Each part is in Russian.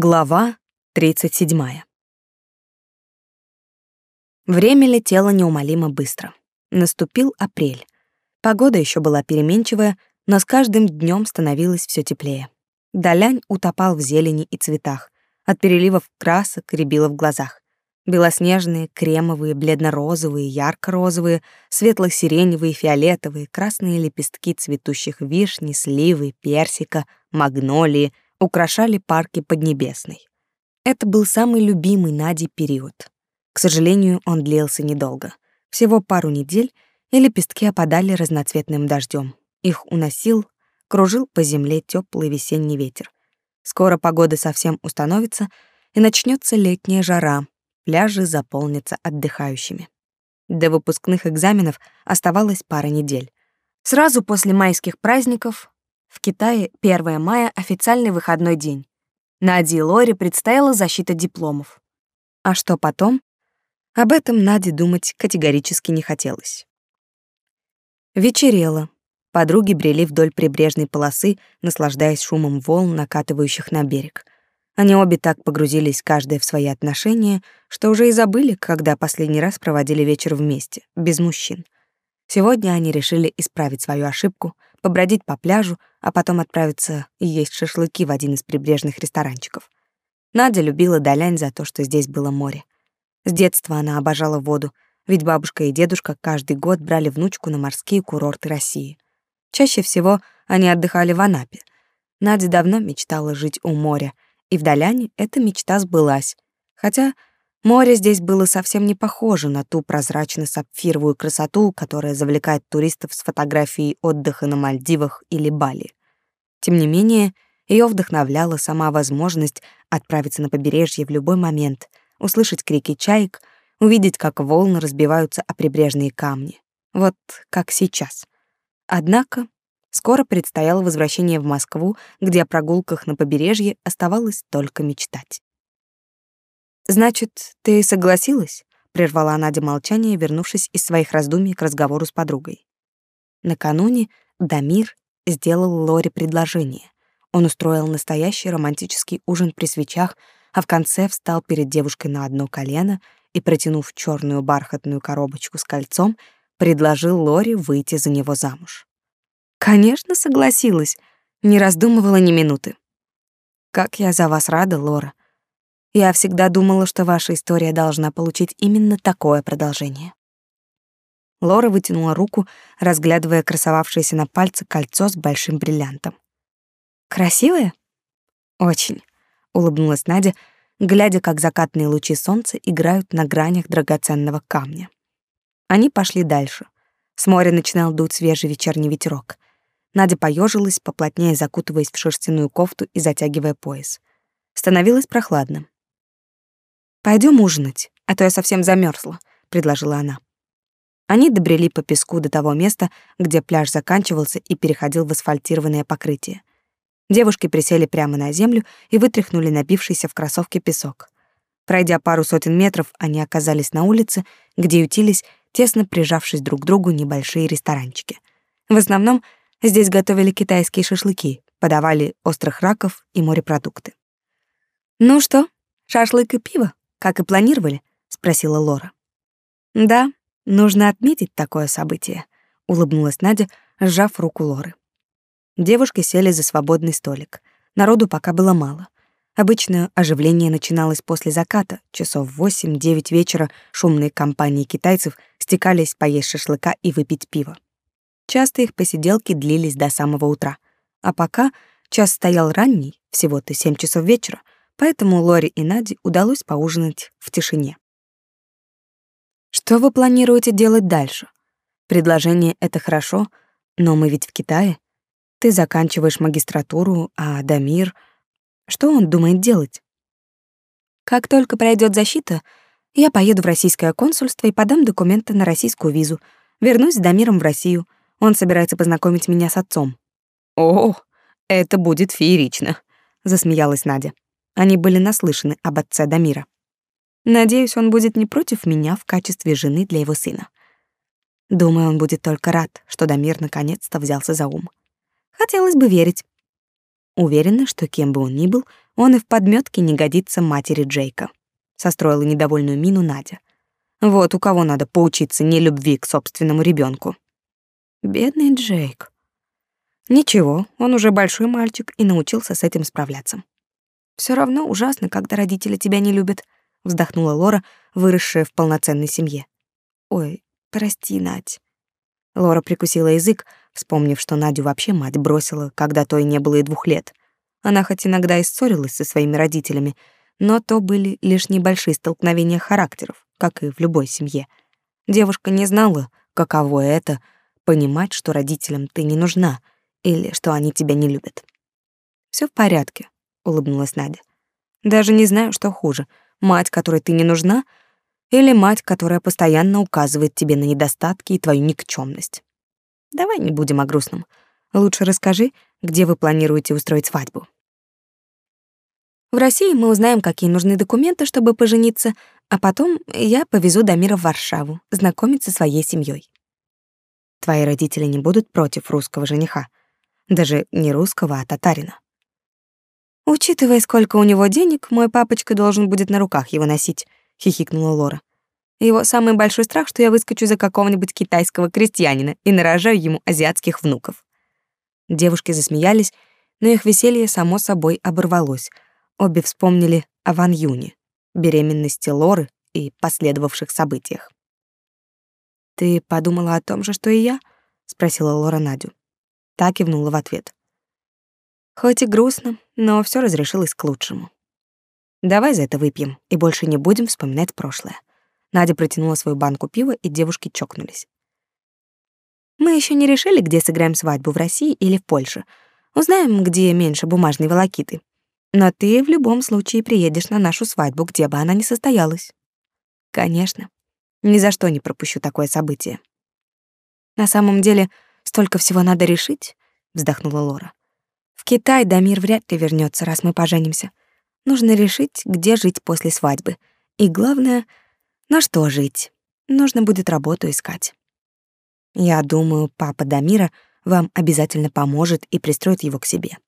Глава 37. Время летело неумолимо быстро. Наступил апрель. Погода еще была переменчивая, но с каждым днем становилось все теплее. Долянь утопал в зелени и цветах. От переливов красок рябило в глазах. Белоснежные, кремовые, бледно-розовые, ярко-розовые, светло-сиреневые, фиолетовые, красные лепестки цветущих вишни, сливы, персика, магнолии — украшали парки Поднебесной. Это был самый любимый Нади период. К сожалению, он длился недолго. Всего пару недель, и лепестки опадали разноцветным дождем. Их уносил, кружил по земле теплый весенний ветер. Скоро погода совсем установится, и начнется летняя жара, пляжи заполнятся отдыхающими. До выпускных экзаменов оставалось пара недель. Сразу после майских праздников в Китае 1 мая — официальный выходной день. Наде и Лоре предстояла защита дипломов. А что потом? Об этом Наде думать категорически не хотелось. Вечерело. Подруги брели вдоль прибрежной полосы, наслаждаясь шумом волн, накатывающих на берег. Они обе так погрузились каждая в свои отношения, что уже и забыли, когда последний раз проводили вечер вместе, без мужчин. Сегодня они решили исправить свою ошибку — побродить по пляжу, а потом отправиться и есть шашлыки в один из прибрежных ресторанчиков. Надя любила Долянь за то, что здесь было море. С детства она обожала воду, ведь бабушка и дедушка каждый год брали внучку на морские курорты России. Чаще всего они отдыхали в Анапе. Надя давно мечтала жить у моря, и в Доляне эта мечта сбылась. Хотя Море здесь было совсем не похоже на ту прозрачно-сапфировую красоту, которая завлекает туристов с фотографией отдыха на Мальдивах или Бали. Тем не менее, ее вдохновляла сама возможность отправиться на побережье в любой момент, услышать крики чаек, увидеть, как волны разбиваются о прибрежные камни. Вот как сейчас. Однако скоро предстояло возвращение в Москву, где о прогулках на побережье оставалось только мечтать. «Значит, ты согласилась?» — прервала Надя молчание, вернувшись из своих раздумий к разговору с подругой. Накануне Дамир сделал Лоре предложение. Он устроил настоящий романтический ужин при свечах, а в конце встал перед девушкой на одно колено и, протянув черную бархатную коробочку с кольцом, предложил Лоре выйти за него замуж. Конечно, согласилась, не раздумывала ни минуты. Как я за вас рада, Лора. Я всегда думала, что ваша история должна получить именно такое продолжение. Лора вытянула руку, разглядывая красовавшееся на пальце кольцо с большим бриллиантом. Красивое? Очень, улыбнулась Надя, глядя, как закатные лучи солнца играют на гранях драгоценного камня. Они пошли дальше. С моря начинал дуть свежий вечерний ветерок. Надя поежилась, поплотнее закутываясь в шерстяную кофту и затягивая пояс. Становилось прохладно. Пойдем ужинать, а то я совсем замерзла, предложила она. Они добрели по песку до того места, где пляж заканчивался и переходил в асфальтированное покрытие. Девушки присели прямо на землю и вытряхнули набившийся в кроссовки песок. Пройдя пару сотен метров, они оказались на улице, где ютились, тесно прижавшись друг к другу, небольшие ресторанчики. В основном здесь готовили китайские шашлыки, подавали острых раков и морепродукты. «Ну что, шашлык и пиво?» Как и планировали?» — спросила Лора. «Да, нужно отметить такое событие», — улыбнулась Надя, сжав руку Лоры. Девушки сели за свободный столик. Народу пока было мало. Обычно оживление начиналось после заката, часов в 8-9 вечера шумные компании китайцев стекались поесть шашлыка и выпить пиво. Часто их посиделки длились до самого утра. А пока час стоял ранний, всего-то 7 часов вечера, поэтому Лори и Наде удалось поужинать в тишине. Что вы планируете делать дальше? Предложение — это хорошо, но мы ведь в Китае. Ты заканчиваешь магистратуру, а Дамир... Что он думает делать? Как только пройдет защита, я поеду в российское консульство и подам документы на российскую визу. Вернусь с Дамиром в Россию. Он собирается познакомить меня с отцом. О, это будет феерично, засмеялась Надя. Они были наслышаны об отце Дамира. Надеюсь, он будет не против меня в качестве жены для его сына. Думаю, он будет только рад, что Дамир наконец-то взялся за ум. Хотелось бы верить. Уверена, что кем бы он ни был, он и в подметке не годится матери Джейка. Состроила недовольную мину Надя. Вот у кого надо поучиться не любви к собственному ребенку. Бедный Джейк. Ничего, он уже большой мальчик и научился с этим справляться. Все равно ужасно, когда родители тебя не любят, вздохнула Лора, выросшая в полноценной семье. Ой, прости, Надь. Лора прикусила язык, вспомнив, что Надю вообще мать бросила, когда той не было и двух лет. Она хоть иногда и ссорилась со своими родителями, но то были лишь небольшие столкновения характеров, как и в любой семье. Девушка не знала, каково это — понимать, что родителям ты не нужна или что они тебя не любят. Все в порядке», — улыбнулась Надя. «Даже не знаю, что хуже — мать, которой ты не нужна, или мать, которая постоянно указывает тебе на недостатки и твою никчемность. Давай не будем о грустном. Лучше расскажи, где вы планируете устроить свадьбу. В России мы узнаем, какие нужны документы, чтобы пожениться, а потом я повезу Дамира в Варшаву знакомиться со своей семьей. Твои родители не будут против русского жениха, даже не русского, а татарина. Учитывая, сколько у него денег, мой папочка должен будет на руках его носить, хихикнула Лора. Его самый большой страх, что я выскочу за какого-нибудь китайского крестьянина и нарожаю ему азиатских внуков. Девушки засмеялись, но их веселье само собой оборвалось. Обе вспомнили о Ван Юне, беременности Лоры и последовавших событиях. «Ты подумала о том же, что и я?» — спросила Лора Надю. Та кивнула в ответ. Хоть и грустно, но все разрешилось к лучшему. Давай за это выпьем и больше не будем вспоминать прошлое. Надя протянула свою банку пива, и девушки чокнулись. Мы еще не решили, где сыграем свадьбу в России или в Польше. Узнаем, где меньше бумажной волокиты. Но ты в любом случае приедешь на нашу свадьбу, где бы она ни состоялась. Конечно. Ни за что не пропущу такое событие. На самом деле, столько всего надо решить, вздохнула Лора. В Китай Дамир вряд ли вернется, раз мы поженимся. Нужно решить, где жить после свадьбы. И главное, на что жить. Нужно будет работу искать. Я думаю, папа Дамира вам обязательно поможет и пристроит его к себе.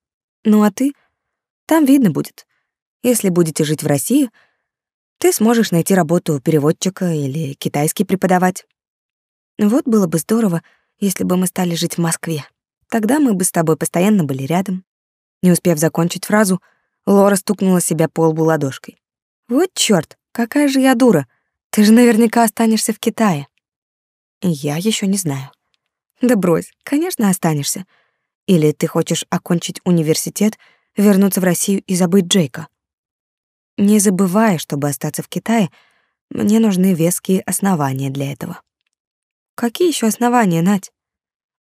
Ну а ты? Там видно будет. Если будете жить в России, ты сможешь найти работу переводчика или китайский преподавать. Вот было бы здорово, если бы мы стали жить в Москве. Тогда мы бы с тобой постоянно были рядом. Не успев закончить фразу, Лора стукнула себя по лбу ладошкой. Вот чёрт, какая же я дура. Ты же наверняка останешься в Китае. Я ещё не знаю. Да брось, конечно, останешься. Или ты хочешь окончить университет, вернуться в Россию и забыть Джейка? Не забывай, чтобы остаться в Китае, мне нужны веские основания для этого. Какие ещё основания, Надь?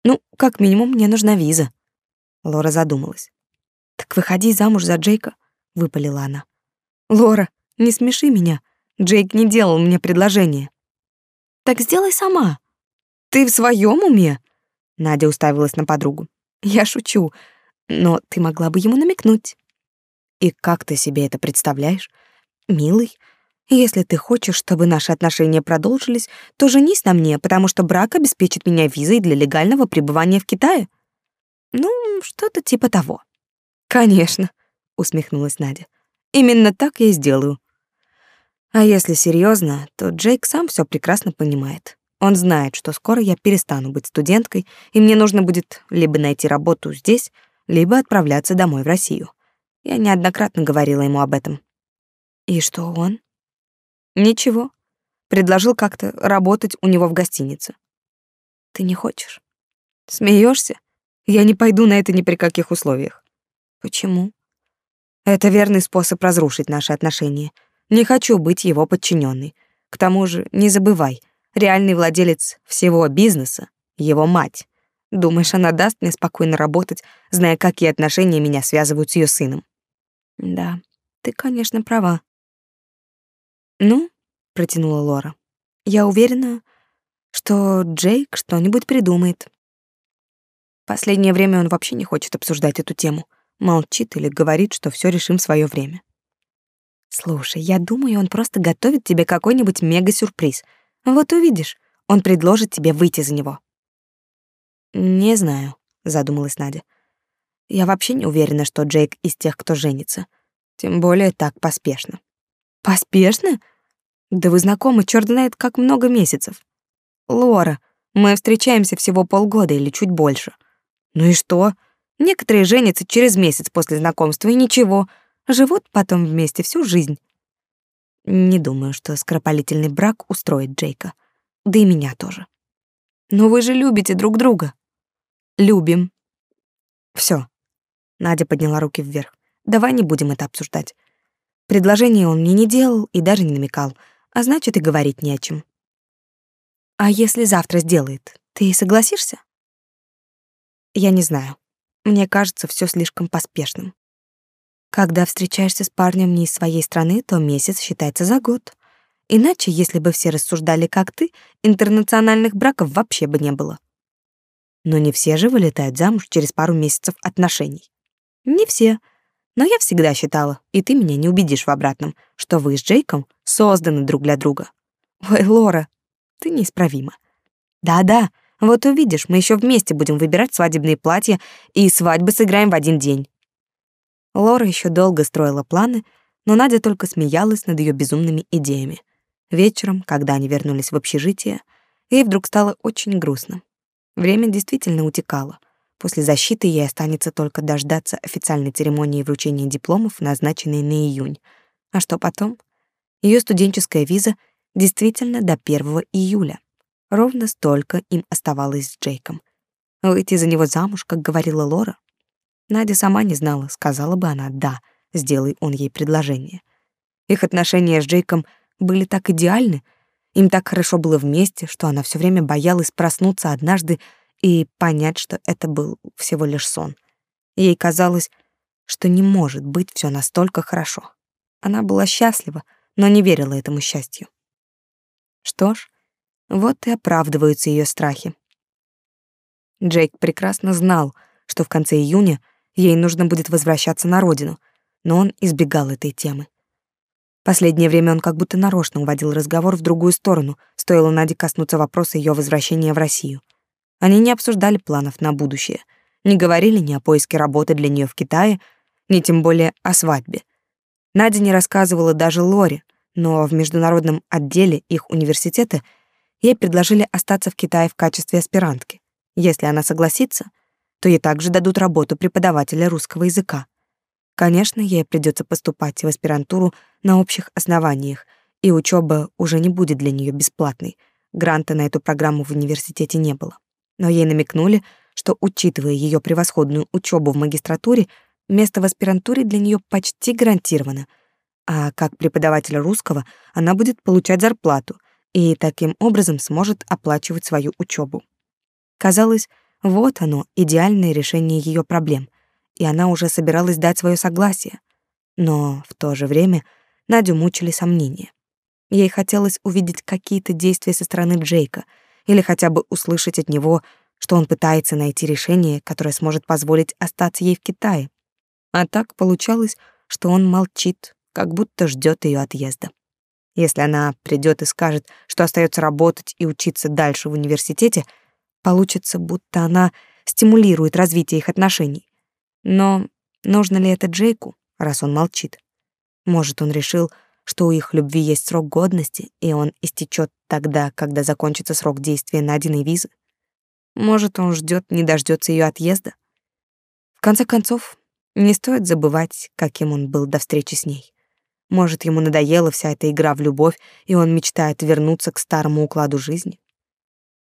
Ну, как минимум, мне нужна виза. Лора задумалась. Так выходи замуж за Джейка, выпалила она. Лора, не смеши меня. Джейк не делал мне предложение. Так сделай сама. Ты в своем уме? Надя уставилась на подругу. Я шучу, но ты могла бы ему намекнуть. И как ты себе это представляешь? Милый, если ты хочешь, чтобы наши отношения продолжились, то женись на мне, потому что брак обеспечит меня визой для легального пребывания в Китае. Ну, что-то типа того. Конечно, усмехнулась Надя. Именно так я и сделаю. А если серьезно, то Джейк сам все прекрасно понимает. Он знает, что скоро я перестану быть студенткой, и мне нужно будет либо найти работу здесь, либо отправляться домой в Россию. Я неоднократно говорила ему об этом. И что он? Ничего. Предложил как-то работать у него в гостинице. Ты не хочешь? Смеешься? Я не пойду на это ни при каких условиях. Почему? Это верный способ разрушить наши отношения. Не хочу быть его подчиненной. К тому же, не забывай, реальный владелец всего бизнеса — его мать. Думаешь, она даст мне спокойно работать, зная, какие отношения меня связывают с ее сыном? Да, ты, конечно, права. Ну, протянула Лора. Я уверена, что Джейк что-нибудь придумает. Последнее время он вообще не хочет обсуждать эту тему молчит или говорит, что все решим в свое время. Слушай, я думаю, он просто готовит тебе какой-нибудь мега-сюрприз. Вот увидишь, он предложит тебе выйти за него. Не знаю, задумалась Надя. Я вообще не уверена, что Джейк из тех, кто женится. Тем более так поспешно. Поспешно? Да вы знакомы, чёрт знает, как много месяцев. Лора, мы встречаемся всего полгода или чуть больше. Ну и что? Некоторые женятся через месяц после знакомства и ничего, живут потом вместе всю жизнь. Не думаю, что скоропалительный брак устроит Джейка. Да и меня тоже. Но вы же любите друг друга. Любим. Все. Надя подняла руки вверх. Давай не будем это обсуждать. Предложение он мне не делал и даже не намекал, а значит и говорить не о чем. А если завтра сделает, ты согласишься? Я не знаю. Мне кажется, все слишком поспешным. Когда встречаешься с парнем не из своей страны, то месяц считается за год. Иначе, если бы все рассуждали как ты, интернациональных браков вообще бы не было. Но не все же вылетают замуж через пару месяцев отношений. Не все. Но я всегда считала, и ты меня не убедишь в обратном, что вы с Джейком созданы друг для друга. Ой, Лора, ты неисправима. Да-да, вот увидишь, мы еще вместе будем выбирать свадебные платья и свадьбы сыграем в один день. Лора еще долго строила планы, но Надя только смеялась над ее безумными идеями. Вечером, когда они вернулись в общежитие, ей вдруг стало очень грустно. Время действительно утекало. После защиты ей останется только дождаться официальной церемонии вручения дипломов, назначенной на июнь. А что потом? Ее студенческая виза действительно до 1 июля. Ровно столько им оставалось с Джейком. Выйти за него замуж, как говорила Лора? Надя сама не знала, сказала бы она «да», сделай он ей предложение. Их отношения с Джейком были так идеальны, им так хорошо было вместе, что она все время боялась проснуться однажды и понять, что это был всего лишь сон. Ей казалось, что не может быть все настолько хорошо. Она была счастлива, но не верила этому счастью. Что ж, вот и оправдываются ее страхи. Джейк прекрасно знал, что в конце июня ей нужно будет возвращаться на родину, но он избегал этой темы. Последнее время он как будто нарочно уводил разговор в другую сторону, стоило Наде коснуться вопроса ее возвращения в Россию. Они не обсуждали планов на будущее, не говорили ни о поиске работы для нее в Китае, ни тем более о свадьбе. Надя не рассказывала даже Лоре, но в международном отделе их университета ей предложили остаться в Китае в качестве аспирантки. Если она согласится, то ей также дадут работу преподавателя русского языка. Конечно, ей придется поступать в аспирантуру на общих основаниях, и учеба уже не будет для нее бесплатной. Гранта на эту программу в университете не было но ей намекнули, что, учитывая ее превосходную учебу в магистратуре, место в аспирантуре для нее почти гарантировано, а как преподаватель русского она будет получать зарплату и таким образом сможет оплачивать свою учебу. Казалось, вот оно, идеальное решение ее проблем, и она уже собиралась дать свое согласие. Но в то же время Надю мучили сомнения. Ей хотелось увидеть какие-то действия со стороны Джейка — или хотя бы услышать от него, что он пытается найти решение, которое сможет позволить остаться ей в Китае. А так получалось, что он молчит, как будто ждет ее отъезда. Если она придет и скажет, что остается работать и учиться дальше в университете, получится, будто она стимулирует развитие их отношений. Но нужно ли это Джейку, раз он молчит? Может, он решил, что у их любви есть срок годности, и он истечет тогда, когда закончится срок действия Надиной визы. Может, он ждет, не дождется ее отъезда. В конце концов, не стоит забывать, каким он был до встречи с ней. Может, ему надоела вся эта игра в любовь, и он мечтает вернуться к старому укладу жизни.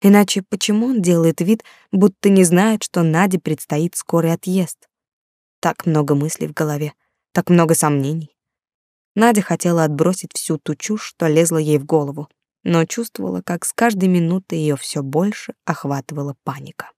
Иначе почему он делает вид, будто не знает, что Наде предстоит скорый отъезд? Так много мыслей в голове, так много сомнений. Надя хотела отбросить всю ту чушь, что лезла ей в голову, но чувствовала, как с каждой минутой ее все больше охватывала паника.